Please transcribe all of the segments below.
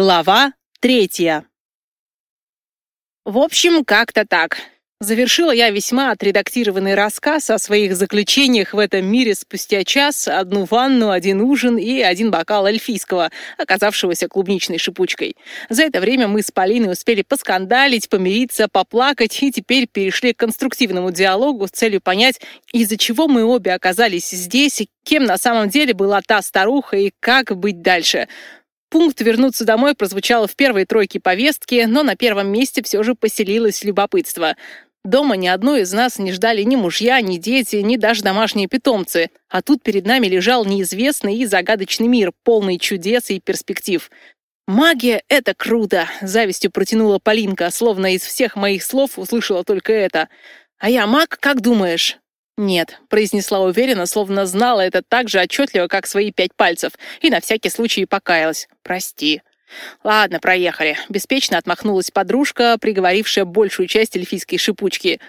Глава третья. В общем, как-то так. Завершила я весьма отредактированный рассказ о своих заключениях в этом мире спустя час, одну ванну, один ужин и один бокал эльфийского, оказавшегося клубничной шипучкой. За это время мы с Полиной успели поскандалить, помириться, поплакать и теперь перешли к конструктивному диалогу с целью понять, из-за чего мы обе оказались здесь, кем на самом деле была та старуха и как быть дальше. Пункт «вернуться домой» прозвучало в первой тройке повестки, но на первом месте все же поселилось любопытство. Дома ни одной из нас не ждали ни мужья, ни дети, ни даже домашние питомцы. А тут перед нами лежал неизвестный и загадочный мир, полный чудес и перспектив. «Магия — это круто!» — завистью протянула Полинка, словно из всех моих слов услышала только это. «А я маг, как думаешь?» «Нет», — произнесла уверенно, словно знала это так же отчетливо, как свои пять пальцев, и на всякий случай покаялась. «Прости». «Ладно, проехали», — беспечно отмахнулась подружка, приговорившая большую часть эльфийской шипучки.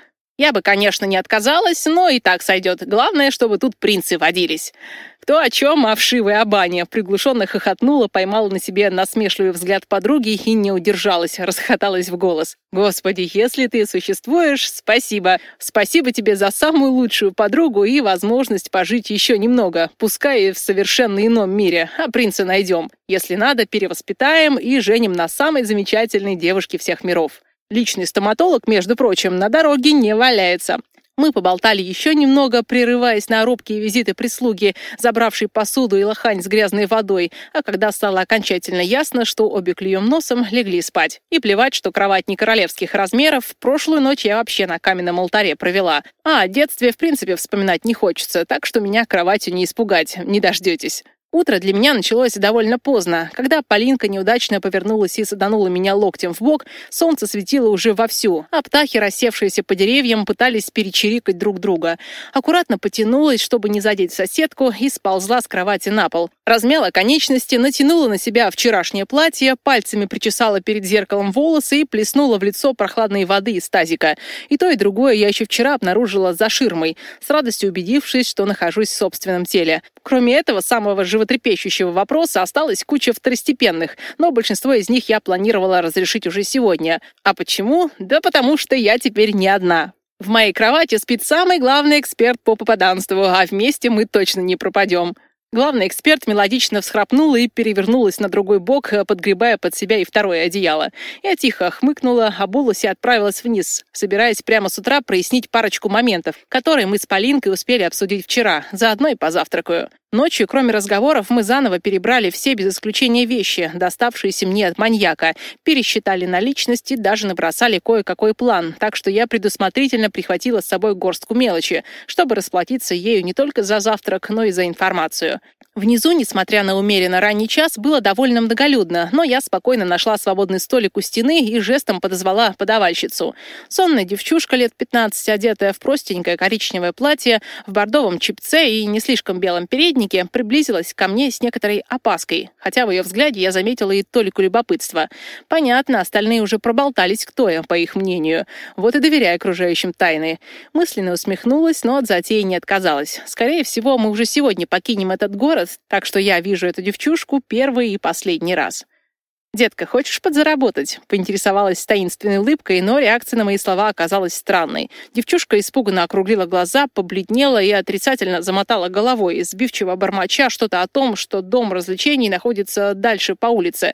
Я бы, конечно, не отказалась, но и так сойдет. Главное, чтобы тут принцы водились. Кто о чем, а вшивой о бане. Приглушенно хохотнула, поймала на себе насмешливый взгляд подруги и не удержалась, расхоталась в голос. «Господи, если ты существуешь, спасибо. Спасибо тебе за самую лучшую подругу и возможность пожить еще немного, пускай и в совершенно ином мире, а принца найдем. Если надо, перевоспитаем и женим на самой замечательной девушке всех миров». Личный стоматолог, между прочим, на дороге не валяется. Мы поболтали еще немного, прерываясь на робкие визиты прислуги, забравшей посуду и лохань с грязной водой, а когда стало окончательно ясно, что обе клюем носом, легли спать. И плевать, что кровать не королевских размеров, прошлую ночь я вообще на каменном алтаре провела. А о детстве, в принципе, вспоминать не хочется, так что меня кроватью не испугать, не дождетесь. Утро для меня началось довольно поздно. Когда Полинка неудачно повернулась и саданула меня локтем в бок, солнце светило уже вовсю, а птахи, рассевшиеся по деревьям, пытались перечирикать друг друга. Аккуратно потянулась, чтобы не задеть соседку, и сползла с кровати на пол. Размяла конечности, натянула на себя вчерашнее платье, пальцами причесала перед зеркалом волосы и плеснула в лицо прохладной воды из тазика. И то, и другое я еще вчера обнаружила за ширмой, с радостью убедившись, что нахожусь в собственном теле. Кроме этого самого живого животрепещущего вопроса осталась куча второстепенных, но большинство из них я планировала разрешить уже сегодня. А почему? Да потому что я теперь не одна. В моей кровати спит самый главный эксперт по попаданству, а вместе мы точно не пропадем. Главный эксперт мелодично всхрапнула и перевернулась на другой бок, подгребая под себя и второе одеяло. Я тихо хмыкнула, обулась и отправилась вниз, собираясь прямо с утра прояснить парочку моментов, которые мы с Полинкой успели обсудить вчера, заодно и позавтракаю. Ночью, кроме разговоров, мы заново перебрали все без исключения вещи, доставшиеся мне от маньяка, пересчитали наличности, даже набросали кое-какой план, так что я предусмотрительно прихватила с собой горстку мелочи, чтобы расплатиться ею не только за завтрак, но и за информацию. Внизу, несмотря на умеренно ранний час, было довольно многолюдно, но я спокойно нашла свободный столик у стены и жестом подозвала подавальщицу. Сонная девчушка лет 15, одетая в простенькое коричневое платье, в бордовом чипце и не слишком белом переднике, приблизилась ко мне с некоторой опаской, хотя в ее взгляде я заметила и толику любопытства. Понятно, остальные уже проболтались, кто я, по их мнению. Вот и доверяя окружающим тайны. Мысленно усмехнулась, но от затеи не отказалась. Скорее всего, мы уже сегодня покинем этот город, город, так что я вижу эту девчушку первый и последний раз. «Детка, хочешь подзаработать?» — поинтересовалась с таинственной улыбкой, но реакция на мои слова оказалась странной. Девчушка испуганно округлила глаза, побледнела и отрицательно замотала головой, сбивчиво бормоча что-то о том, что дом развлечений находится дальше по улице.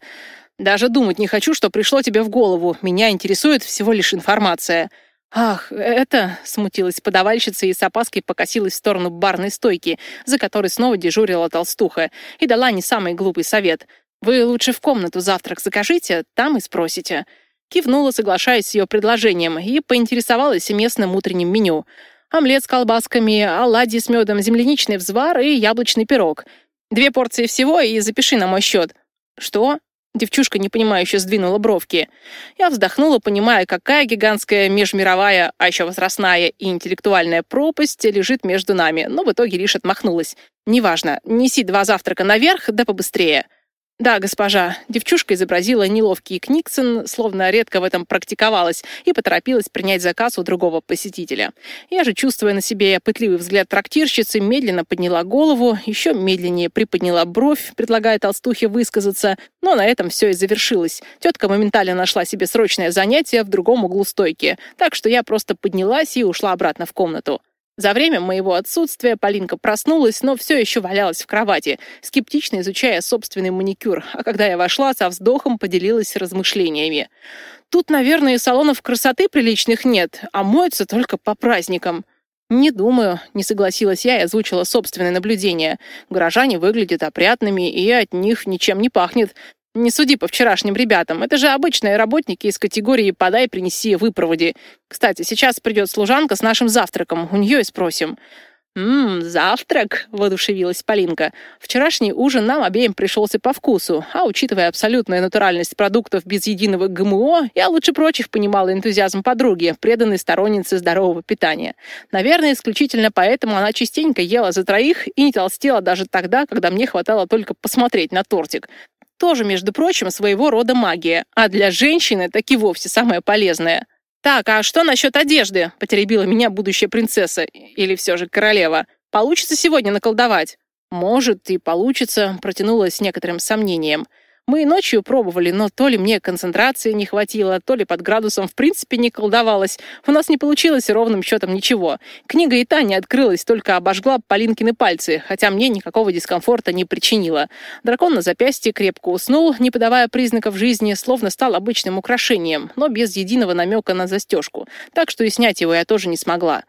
«Даже думать не хочу, что пришло тебе в голову. Меня интересует всего лишь информация». «Ах, это...» — смутилась подавальщица и с опаской покосилась в сторону барной стойки, за которой снова дежурила толстуха, и дала не самый глупый совет. «Вы лучше в комнату завтрак закажите, там и спросите». Кивнула, соглашаясь с ее предложением, и поинтересовалась местным утренним меню. Омлет с колбасками, оладьи с медом, земляничный взвар и яблочный пирог. Две порции всего и запиши на мой счет. «Что?» Девчушка непонимающе сдвинула бровки. Я вздохнула, понимая, какая гигантская межмировая, а еще возрастная и интеллектуальная пропасть лежит между нами, но в итоге лишь отмахнулась. «Неважно, неси два завтрака наверх, да побыстрее». «Да, госпожа». Девчушка изобразила неловкий книксон, словно редко в этом практиковалась, и поторопилась принять заказ у другого посетителя. Я же, чувствуя на себе пытливый взгляд трактирщицы, медленно подняла голову, еще медленнее приподняла бровь, предлагая толстухе высказаться, но на этом все и завершилось. Тетка моментально нашла себе срочное занятие в другом углу стойки, так что я просто поднялась и ушла обратно в комнату. За время моего отсутствия Полинка проснулась, но все еще валялась в кровати, скептично изучая собственный маникюр, а когда я вошла, со вздохом поделилась размышлениями. Тут, наверное, салонов красоты приличных нет, а моются только по праздникам. «Не думаю», — не согласилась я и озвучила собственное наблюдение. «Горожане выглядят опрятными, и от них ничем не пахнет. Не суди по вчерашним ребятам. Это же обычные работники из категории «подай, принеси, выпроводи». Кстати, сейчас придет служанка с нашим завтраком. У нее и спросим. «Ммм, завтрак!» — воодушевилась Полинка. «Вчерашний ужин нам обеим пришелся по вкусу, а учитывая абсолютную натуральность продуктов без единого ГМО, я лучше прочих понимала энтузиазм подруги, преданной сторонницы здорового питания. Наверное, исключительно поэтому она частенько ела за троих и не толстела даже тогда, когда мне хватало только посмотреть на тортик. Тоже, между прочим, своего рода магия. А для женщины таки вовсе самое полезное. «Так, а что насчет одежды?» — потеребила меня будущая принцесса. Или все же королева. «Получится сегодня наколдовать?» «Может, и получится», — протянула с некоторым сомнением. Мы и ночью пробовали, но то ли мне концентрации не хватило, то ли под градусом в принципе не колдовалось. У нас не получилось ровным счетом ничего. Книга и та не открылась, только обожгла Полинкины пальцы, хотя мне никакого дискомфорта не причинила. Дракон на запястье крепко уснул, не подавая признаков жизни, словно стал обычным украшением, но без единого намека на застежку. Так что и снять его я тоже не смогла.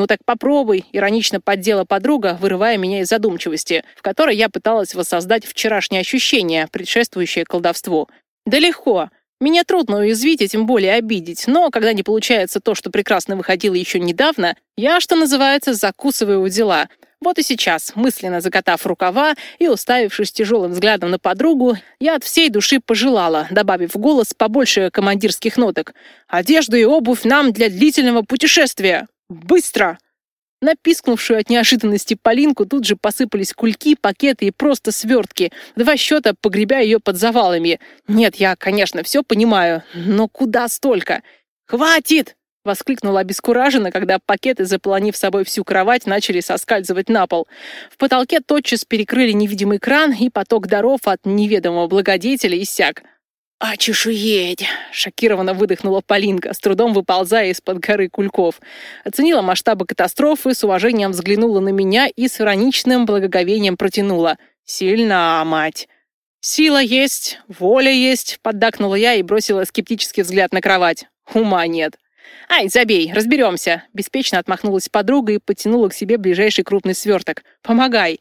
«Ну так попробуй», — иронично поддела подруга, вырывая меня из задумчивости, в которой я пыталась воссоздать вчерашнее ощущение, предшествующее колдовству. «Да легко. Меня трудно уязвить и тем более обидеть, но когда не получается то, что прекрасно выходило еще недавно, я, что называется, закусываю у дела». Вот и сейчас, мысленно закатав рукава и уставившись тяжелым взглядом на подругу, я от всей души пожелала, добавив в голос побольше командирских ноток. «Одежду и обувь нам для длительного путешествия!» Быстро!» На пискнувшую от неожиданности Полинку тут же посыпались кульки, пакеты и просто свертки, два счета погребя ее под завалами. Нет, я, конечно, все понимаю, но куда столько? «Хватит!» — воскликнула обескураженно, когда пакеты, заполонив собой всю кровать, начали соскальзывать на пол. В потолке тотчас перекрыли невидимый кран, и поток даров от неведомого благодетеля иссяк. «А чешуеть!» — шокированно выдохнула Полинка, с трудом выползая из-под горы кульков. Оценила масштабы катастрофы, с уважением взглянула на меня и с ироничным благоговением протянула. «Сильна, мать!» «Сила есть, воля есть», — поддакнула я и бросила скептический взгляд на кровать. «Ума нет». «Ай, забей, разберемся!» Беспечно отмахнулась подруга и потянула к себе ближайший крупный сверток. «Помогай!»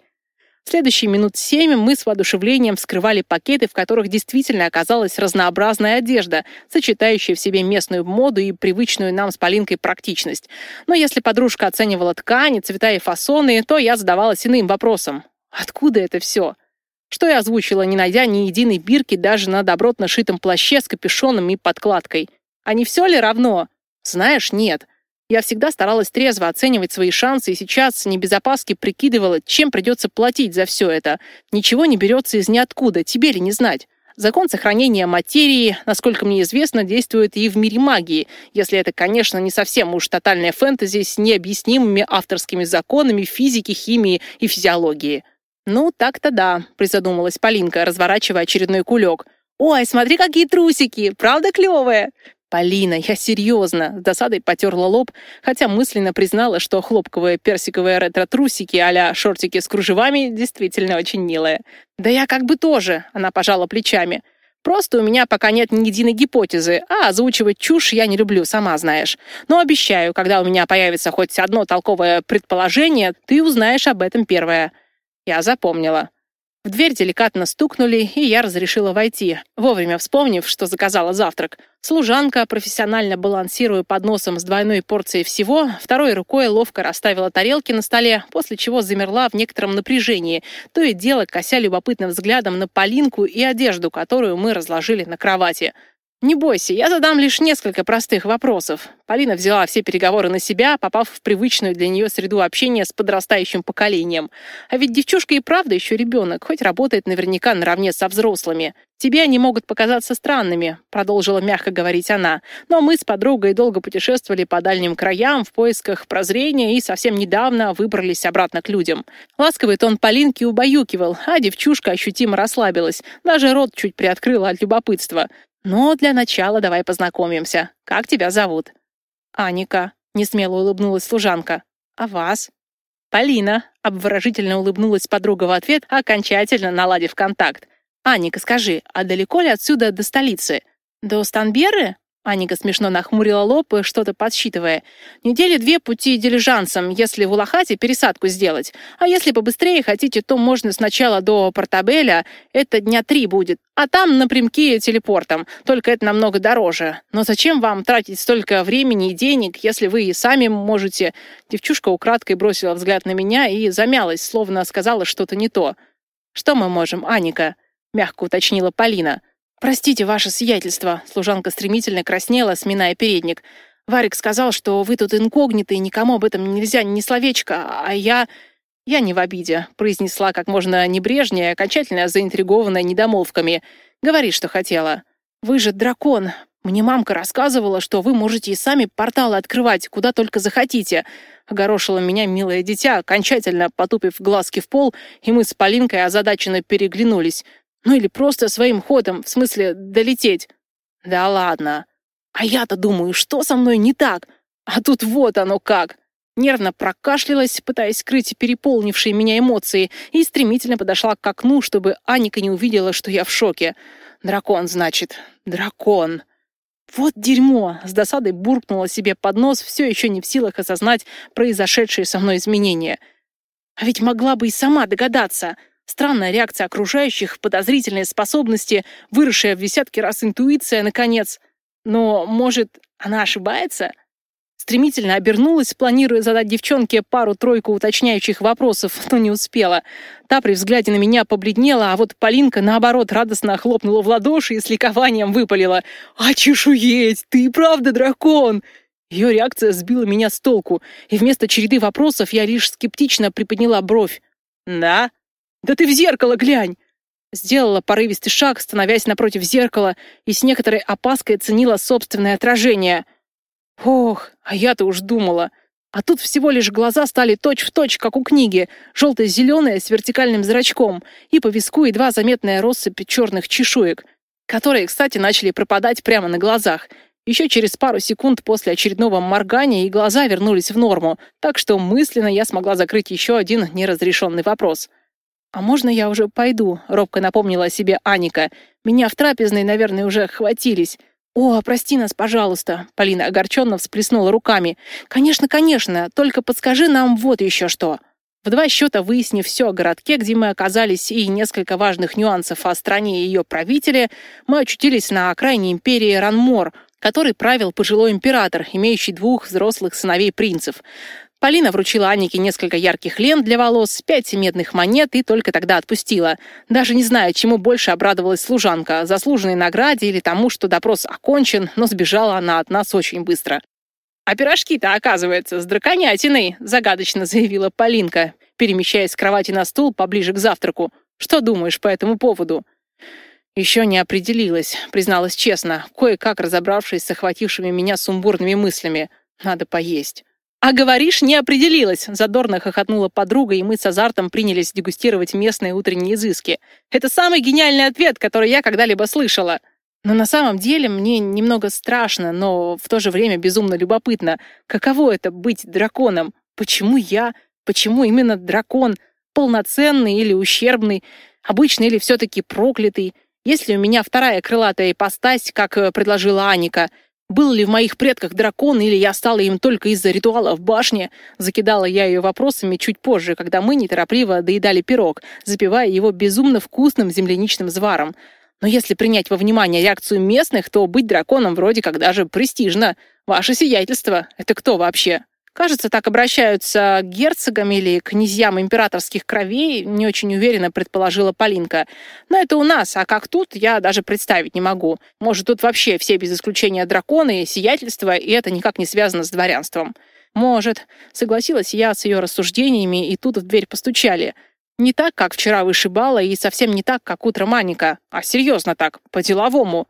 Следующие минут семь мы с воодушевлением вскрывали пакеты, в которых действительно оказалась разнообразная одежда, сочетающая в себе местную моду и привычную нам с Полинкой практичность. Но если подружка оценивала ткани, цвета и фасоны, то я задавалась иным вопросом. Откуда это все? Что я озвучила, не найдя ни единой бирки даже на добротно шитом плаще с капюшоном и подкладкой. А не все ли равно? Знаешь, нет. Я всегда старалась трезво оценивать свои шансы и сейчас не без опаски прикидывала, чем придется платить за все это. Ничего не берется из ниоткуда, тебе ли не знать. Закон сохранения материи, насколько мне известно, действует и в мире магии, если это, конечно, не совсем уж тотальная фэнтези с необъяснимыми авторскими законами физики, химии и физиологии. «Ну, так-то да», — призадумалась Полинка, разворачивая очередной кулек. «Ой, смотри, какие трусики! Правда клевые?» «Полина, я серьезно!» С досадой потерла лоб, хотя мысленно признала, что хлопковые персиковые ретро-трусики а шортики с кружевами действительно очень милые. «Да я как бы тоже!» — она пожала плечами. «Просто у меня пока нет ни единой гипотезы, а озвучивать чушь я не люблю, сама знаешь. Но обещаю, когда у меня появится хоть одно толковое предположение, ты узнаешь об этом первое». Я запомнила. В дверь деликатно стукнули, и я разрешила войти, вовремя вспомнив, что заказала завтрак. Служанка, профессионально балансируя подносом с двойной порцией всего, второй рукой ловко расставила тарелки на столе, после чего замерла в некотором напряжении, то и дело кося любопытным взглядом на Полинку и одежду, которую мы разложили на кровати. «Не бойся, я задам лишь несколько простых вопросов». Полина взяла все переговоры на себя, попав в привычную для нее среду общения с подрастающим поколением. А ведь девчушка и правда еще ребенок, хоть работает наверняка наравне со взрослыми. «Тебе они могут показаться странными», — продолжила мягко говорить она. «Но мы с подругой долго путешествовали по дальним краям в поисках прозрения и совсем недавно выбрались обратно к людям». Ласковый тон Полинки убаюкивал, а девчушка ощутимо расслабилась. Даже рот чуть приоткрыла от любопытства. Но для начала давай познакомимся. Как тебя зовут? Аника, несмело улыбнулась служанка. А вас? Полина, обворожительно улыбнулась подруга в ответ, окончательно наладив контакт. Аника, скажи, а далеко ли отсюда до столицы? До Станберы? Аника смешно нахмурила лоб, что-то подсчитывая. «Недели две пути дилижансом, если в Улахате пересадку сделать. А если побыстрее хотите, то можно сначала до Портабеля, это дня три будет. А там напрямки телепортом, только это намного дороже. Но зачем вам тратить столько времени и денег, если вы и сами можете...» Девчушка украдкой бросила взгляд на меня и замялась, словно сказала что-то не то. «Что мы можем, Аника?» — мягко уточнила Полина. «Простите, ваше сиятельство», — служанка стремительно краснела, сминая передник. «Варик сказал, что вы тут инкогниты, и никому об этом нельзя ни словечко, а я...» «Я не в обиде», — произнесла как можно небрежнее, окончательно заинтригованная недомолвками. «Говори, что хотела». «Вы же дракон. Мне мамка рассказывала, что вы можете и сами порталы открывать, куда только захотите». Огорошило меня милое дитя, окончательно потупив глазки в пол, и мы с Полинкой озадаченно переглянулись. Ну или просто своим ходом, в смысле долететь. Да ладно. А я-то думаю, что со мной не так? А тут вот оно как. Нервно прокашлялась, пытаясь скрыть переполнившие меня эмоции, и стремительно подошла к окну, чтобы Аника не увидела, что я в шоке. Дракон, значит, дракон. Вот дерьмо! С досадой буркнула себе под нос, все еще не в силах осознать произошедшие со мной изменения. А ведь могла бы и сама догадаться — Странная реакция окружающих, подозрительные способности, выросшая в десятки раз интуиция, наконец. Но, может, она ошибается? Стремительно обернулась, планируя задать девчонке пару-тройку уточняющих вопросов, но не успела. Та при взгляде на меня побледнела, а вот Полинка, наоборот, радостно хлопнула в ладоши и с ликованием выпалила. «А чешуеть! Ты правда дракон!» Ее реакция сбила меня с толку, и вместо череды вопросов я лишь скептично приподняла бровь. «Да?» «Да ты в зеркало глянь!» Сделала порывистый шаг, становясь напротив зеркала, и с некоторой опаской оценила собственное отражение. Ох, а я-то уж думала. А тут всего лишь глаза стали точь-в-точь, точь, как у книги, желто-зеленые с вертикальным зрачком, и по виску едва заметная россыпь черных чешуек, которые, кстати, начали пропадать прямо на глазах. Еще через пару секунд после очередного моргания и глаза вернулись в норму, так что мысленно я смогла закрыть еще один неразрешенный вопрос — «А можно я уже пойду?» — робко напомнила о себе Аника. «Меня в трапезной, наверное, уже хватились». «О, прости нас, пожалуйста!» — Полина огорченно всплеснула руками. «Конечно, конечно, только подскажи нам вот еще что!» В два счета выяснив все о городке, где мы оказались, и несколько важных нюансов о стране и ее правителе, мы очутились на окраине империи Ранмор, который правил пожилой император, имеющий двух взрослых сыновей принцев. Полина вручила Анике несколько ярких лент для волос, пять медных монет и только тогда отпустила. Даже не знаю, чему больше обрадовалась служанка, заслуженной награде или тому, что допрос окончен, но сбежала она от нас очень быстро. «А пирожки-то, оказывается, с драконятиной», — загадочно заявила Полинка, перемещаясь с кровати на стул поближе к завтраку. «Что думаешь по этому поводу?» «Еще не определилась», — призналась честно, кое-как разобравшись с охватившими меня сумбурными мыслями. «Надо поесть». «А говоришь, не определилась!» — задорно хохотнула подруга, и мы с азартом принялись дегустировать местные утренние изыски. «Это самый гениальный ответ, который я когда-либо слышала!» Но на самом деле мне немного страшно, но в то же время безумно любопытно. Каково это — быть драконом? Почему я? Почему именно дракон? Полноценный или ущербный? Обычный или все-таки проклятый? Есть ли у меня вторая крылатая ипостась, как э, предложила Аника — был ли в моих предках дракон, или я стала им только из-за ритуала в башне? Закидала я ее вопросами чуть позже, когда мы неторопливо доедали пирог, запивая его безумно вкусным земляничным зваром. Но если принять во внимание реакцию местных, то быть драконом вроде как даже престижно. Ваше сиятельство — это кто вообще? Кажется, так обращаются к герцогам или князьям императорских кровей, не очень уверенно предположила Полинка. Но это у нас, а как тут, я даже представить не могу. Может, тут вообще все без исключения драконы, сиятельства, и это никак не связано с дворянством. Может, согласилась я с ее рассуждениями, и тут в дверь постучали. Не так, как вчера вышибала, и совсем не так, как утром Аника, а серьезно так, по-деловому.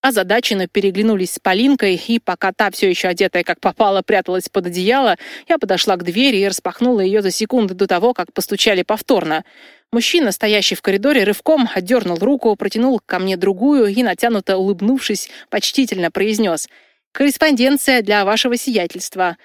Озадаченно переглянулись с Полинкой, и пока та, все еще одетая как попало, пряталась под одеяло, я подошла к двери и распахнула ее за секунду до того, как постучали повторно. Мужчина, стоящий в коридоре, рывком отдернул руку, протянул ко мне другую и, натянуто улыбнувшись, почтительно произнес «Корреспонденция для вашего сиятельства».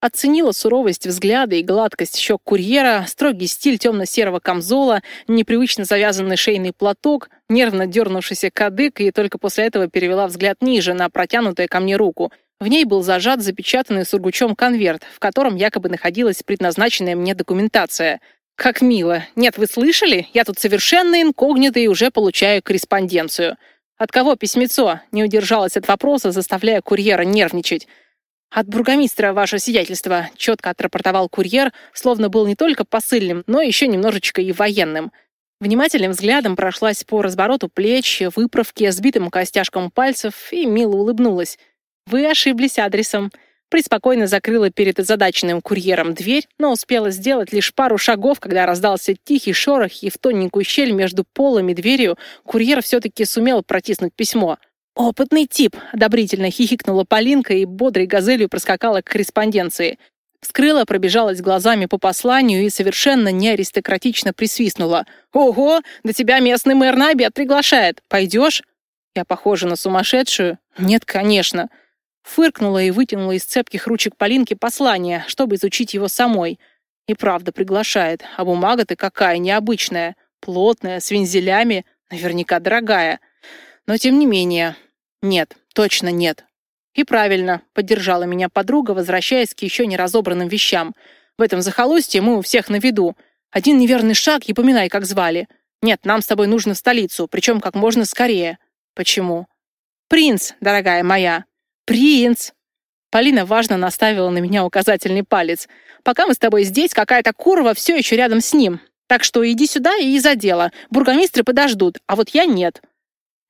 Оценила суровость взгляда и гладкость щек курьера, строгий стиль темно-серого камзола, непривычно завязанный шейный платок, нервно дернувшийся кадык, и только после этого перевела взгляд ниже, на протянутую ко мне руку. В ней был зажат запечатанный сургучом конверт, в котором якобы находилась предназначенная мне документация. Как мило. Нет, вы слышали? Я тут совершенно инкогнито и уже получаю корреспонденцию. От кого письмецо? Не удержалась от вопроса, заставляя курьера нервничать. «От бургомистра, ваше сиятельство», — четко отрапортовал курьер, словно был не только посыльным, но еще немножечко и военным. Внимательным взглядом прошлась по развороту плеч, выправке, сбитым костяшкам пальцев и мило улыбнулась. «Вы ошиблись адресом». Приспокойно закрыла перед озадаченным курьером дверь, но успела сделать лишь пару шагов, когда раздался тихий шорох, и в тоненькую щель между полом и дверью курьер все-таки сумел протиснуть письмо — «Опытный тип!» — одобрительно хихикнула Полинка и бодрой газелью проскакала к корреспонденции. Вскрыла, пробежалась глазами по посланию и совершенно неаристократично присвистнула. «Ого! Да тебя местный мэр на обед приглашает! Пойдешь?» Я похожа на сумасшедшую? Нет, конечно. Фыркнула и вытянула из цепких ручек Полинки послание, чтобы изучить его самой. И правда приглашает. А бумага-то какая необычная. Плотная, с вензелями. Наверняка дорогая. Но тем не менее, нет, точно нет. И правильно, поддержала меня подруга, возвращаясь к еще не разобранным вещам. В этом захолустье мы у всех на виду. Один неверный шаг и поминай, как звали. Нет, нам с тобой нужно в столицу, причем как можно скорее. Почему? Принц, дорогая моя. Принц. Полина важно наставила на меня указательный палец. Пока мы с тобой здесь, какая-то курва все еще рядом с ним. Так что иди сюда и за дело. Бургомистры подождут, а вот я нет.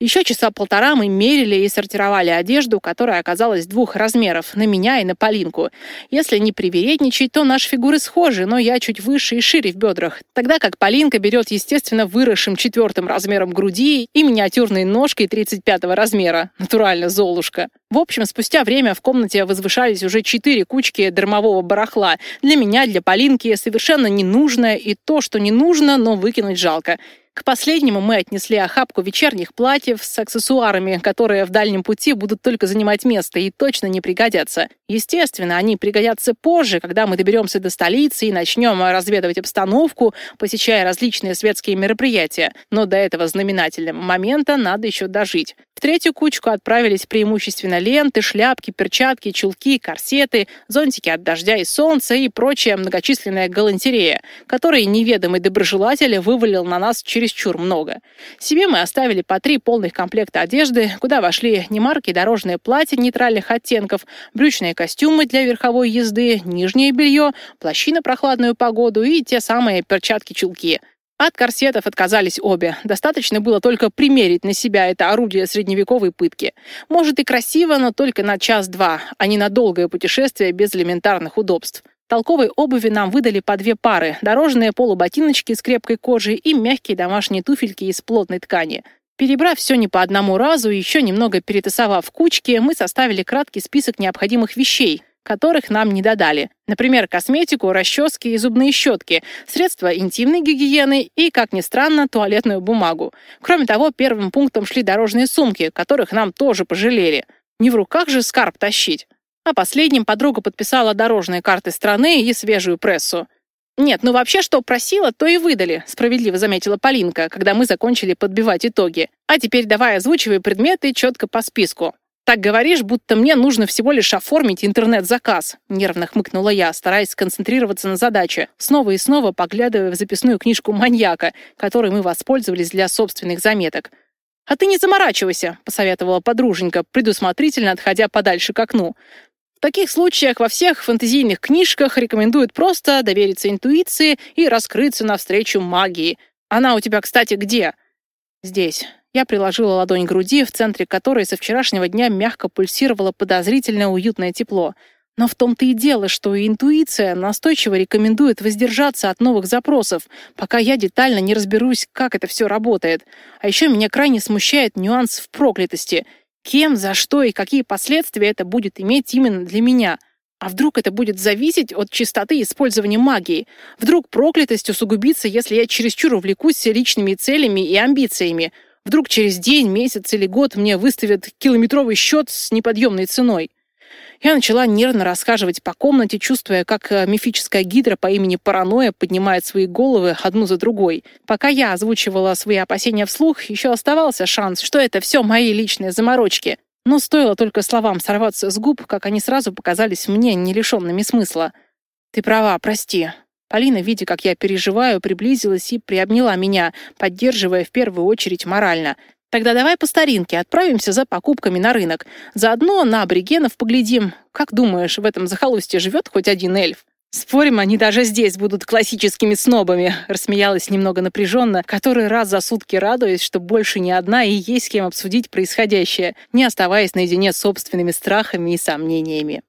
Еще часа полтора мы мерили и сортировали одежду, которая оказалась двух размеров, на меня и на Полинку. Если не привередничать, то наши фигуры схожи, но я чуть выше и шире в бедрах, тогда как Полинка берет, естественно, выросшим четвертым размером груди и миниатюрной ножкой 35 размера. Натурально Золушка. В общем, спустя время в комнате возвышались уже четыре кучки дармового барахла. Для меня, для Полинки, совершенно ненужное и то, что не нужно, но выкинуть жалко. К последнему мы отнесли охапку вечерних платьев с аксессуарами, которые в дальнем пути будут только занимать место и точно не пригодятся. Естественно, они пригодятся позже, когда мы доберемся до столицы и начнем разведывать обстановку, посещая различные светские мероприятия. Но до этого знаменательного момента надо еще дожить. В третью кучку отправились преимущественно ленты, шляпки, перчатки, чулки, корсеты, зонтики от дождя и солнца и прочая многочисленная галантерея, которой неведомый доброжелатель вывалил на нас чересчур много. Себе мы оставили по три полных комплекта одежды, куда вошли немарки дорожные платья нейтральных оттенков, брючные костюмы для верховой езды, нижнее белье, плащи на прохладную погоду и те самые перчатки-чулки. От корсетов отказались обе. Достаточно было только примерить на себя это орудие средневековой пытки. Может и красиво, но только на час-два, а не на долгое путешествие без элементарных удобств. Толковой обуви нам выдали по две пары. Дорожные полуботиночки с крепкой кожей и мягкие домашние туфельки из плотной ткани. Перебрав все не по одному разу и еще немного перетасовав кучки, мы составили краткий список необходимых вещей, которых нам не додали. Например, косметику, расчески и зубные щетки, средства интимной гигиены и, как ни странно, туалетную бумагу. Кроме того, первым пунктом шли дорожные сумки, которых нам тоже пожалели. Не в руках же скарб тащить. А последним подруга подписала дорожные карты страны и свежую прессу. «Нет, ну вообще, что просила, то и выдали», — справедливо заметила Полинка, когда мы закончили подбивать итоги. «А теперь давай озвучивай предметы четко по списку». «Так говоришь, будто мне нужно всего лишь оформить интернет-заказ», — нервно хмыкнула я, стараясь сконцентрироваться на задаче, снова и снова поглядывая в записную книжку маньяка, которой мы воспользовались для собственных заметок. «А ты не заморачивайся», — посоветовала подруженька, предусмотрительно отходя подальше к окну. В таких случаях во всех фэнтезийных книжках рекомендуют просто довериться интуиции и раскрыться навстречу магии. Она у тебя, кстати, где? Здесь. Я приложила ладонь к груди, в центре которой со вчерашнего дня мягко пульсировало подозрительное уютное тепло. Но в том-то и дело, что интуиция настойчиво рекомендует воздержаться от новых запросов, пока я детально не разберусь, как это все работает. А еще меня крайне смущает нюанс в проклятости — Кем, за что и какие последствия это будет иметь именно для меня? А вдруг это будет зависеть от чистоты использования магии? Вдруг проклятость усугубится, если я чересчур увлекусь личными целями и амбициями? Вдруг через день, месяц или год мне выставят километровый счет с неподъемной ценой? Я начала нервно расхаживать по комнате, чувствуя, как э, мифическая гидра по имени Паранойя поднимает свои головы одну за другой. Пока я озвучивала свои опасения вслух, еще оставался шанс, что это все мои личные заморочки. Но стоило только словам сорваться с губ, как они сразу показались мне не лишенными смысла. «Ты права, прости». Полина, видя, как я переживаю, приблизилась и приобняла меня, поддерживая в первую очередь морально. Тогда давай по старинке отправимся за покупками на рынок. Заодно на аборигенов поглядим. Как думаешь, в этом захолустье живет хоть один эльф? Спорим, они даже здесь будут классическими снобами, рассмеялась немного напряженно, который раз за сутки радуясь, что больше не одна и есть с кем обсудить происходящее, не оставаясь наедине с собственными страхами и сомнениями.